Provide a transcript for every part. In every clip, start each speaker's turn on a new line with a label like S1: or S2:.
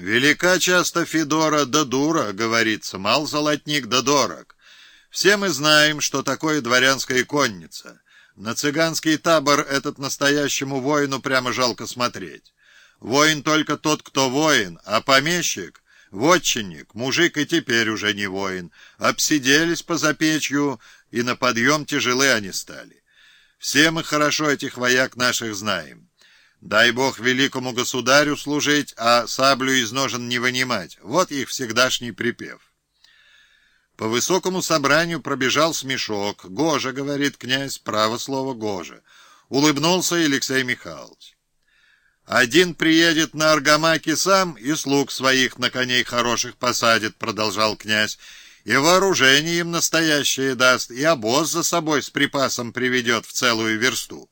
S1: Велика часто Федора да дура, говорится, мал золотник да дорог. Все мы знаем, что такое дворянская конница. На цыганский табор этот настоящему воину прямо жалко смотреть. Воин только тот, кто воин, а помещик, вотчинник, мужик и теперь уже не воин. Обсиделись по запечью, и на подъем тяжелы они стали. Все мы хорошо этих вояк наших знаем. Дай Бог великому государю служить, а саблю из ножен не вынимать. Вот их всегдашний припев. По высокому собранию пробежал смешок. «Гожа», — говорит князь, право слово «Гожа». Улыбнулся Алексей Михайлович. «Один приедет на Аргамаке сам и слуг своих на коней хороших посадит», — продолжал князь, «и вооружение им настоящее даст, и обоз за собой с припасом приведет в целую версту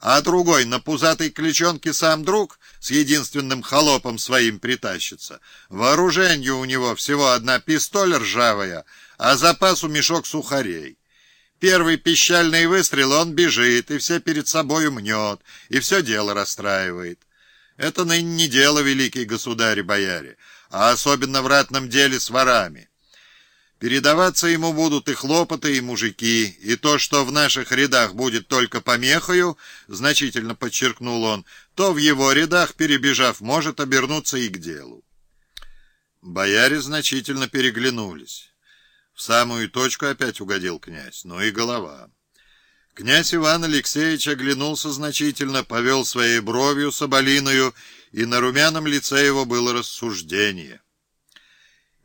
S1: а другой на пузатой кличонке сам друг с единственным холопом своим притащится. Вооруженье у него всего одна пистоль ржавая, а запасу мешок сухарей. Первый пищальный выстрел он бежит и все перед собою мнет, и все дело расстраивает. Это не дело, великий государь-бояре, а особенно в ратном деле с ворами. Передаваться ему будут и хлопоты, и мужики, и то, что в наших рядах будет только помехою, значительно подчеркнул он, то в его рядах, перебежав, может обернуться и к делу. Бояре значительно переглянулись. В самую точку опять угодил князь, но и голова. Князь Иван Алексеевич оглянулся значительно, повел своей бровью соболиную, и на румяном лице его было рассуждение —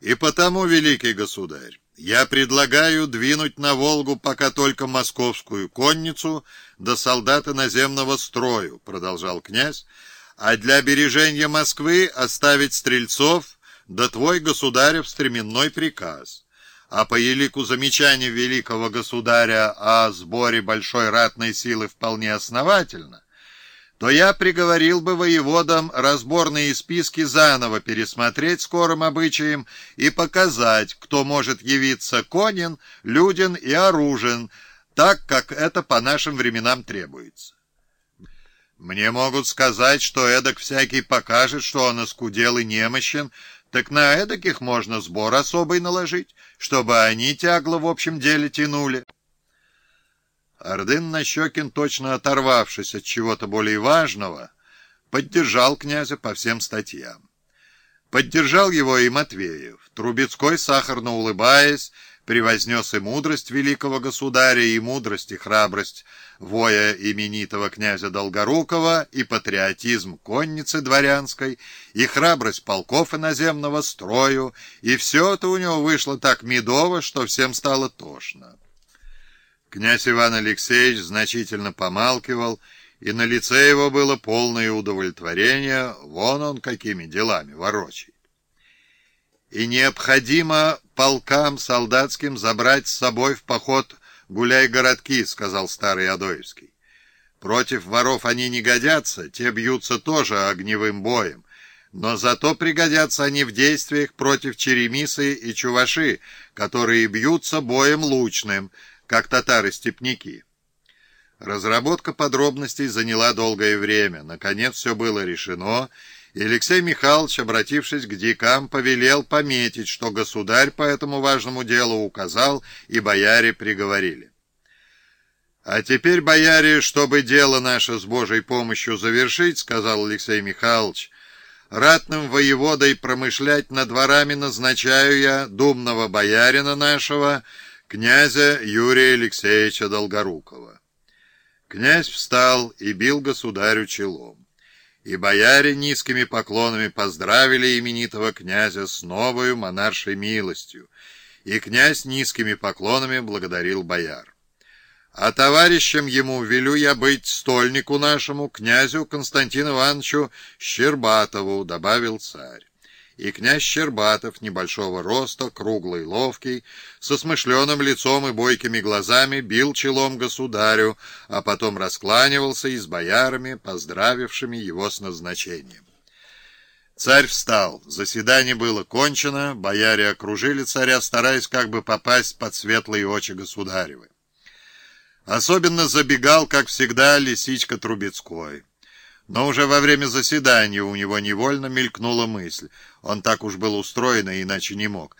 S1: и потому, великий государь, я предлагаю двинуть на Волгу пока только московскую конницу до солдаты наземного строю, продолжал князь, а для бережения Москвы оставить стрельцов да твой государев стременной приказ. А по елику замечания великого государя о сборе большой ратной силы вполне основательно, то я приговорил бы воеводам разборные списки заново пересмотреть скорым обычаем и показать, кто может явиться конен, люден и оружен, так, как это по нашим временам требуется. Мне могут сказать, что эдак всякий покажет, что он оскудел и немощен, так на эдаких можно сбор особый наложить, чтобы они тягло в общем деле тянули. Ордын Нащекин, точно оторвавшись от чего-то более важного, поддержал князя по всем статьям. Поддержал его и Матвеев. Трубецкой, сахарно улыбаясь, превознес и мудрость великого государя, и мудрость и храбрость воя именитого князя Долгорукова, и патриотизм конницы дворянской, и храбрость полков иноземного строю, и все это у него вышло так медово, что всем стало тошно. Князь Иван Алексеевич значительно помалкивал, и на лице его было полное удовлетворение, вон он какими делами ворочает. И необходимо полкам солдатским забрать с собой в поход гуляй-городки, сказал старый Адоевский. Против воров они не годятся, те бьются тоже огневым боем, но зато пригодятся они в действиях против черемисы и чуваши, которые бьются боем лучным, как татары-степняки. Разработка подробностей заняла долгое время. Наконец все было решено, и Алексей Михайлович, обратившись к дикам, повелел пометить, что государь по этому важному делу указал, и бояре приговорили. «А теперь, бояре, чтобы дело наше с Божьей помощью завершить, — сказал Алексей Михайлович, — ратным воеводой промышлять над дворами назначаю я думного боярина нашего, — князя Юрия Алексеевича Долгорукова. Князь встал и бил государю челом. И бояре низкими поклонами поздравили именитого князя с новою монаршей милостью, и князь низкими поклонами благодарил бояр. А товарищем ему велю я быть стольнику нашему, князю Константину Ивановичу Щербатову, добавил царь и князь Щербатов, небольшого роста, круглый, ловкий, со смышленым лицом и бойкими глазами, бил челом государю, а потом раскланивался и с боярами, поздравившими его с назначением. Царь встал. Заседание было кончено, бояре окружили царя, стараясь как бы попасть под светлые очи государевы. Особенно забегал, как всегда, лисичка Трубецкой. Но уже во время заседания у него невольно мелькнула мысль. Он так уж был устроен, и иначе не мог.